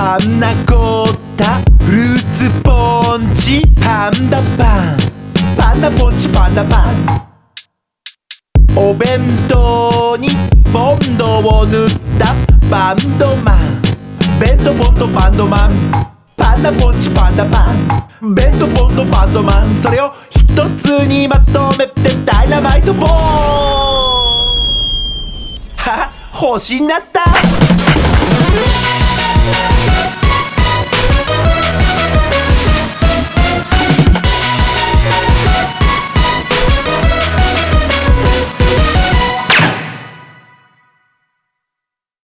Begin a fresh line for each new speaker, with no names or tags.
パンナコッタフルーツポンチ。パンダパン。パンダポンチパンダパン。お弁当にボンドを塗ったバンドマン。ベントボンドバンドマン。パンダポンチパンダパン。ベントボンドバンドマン。それを一つにまとめてダイナマイトボーン。は星になった。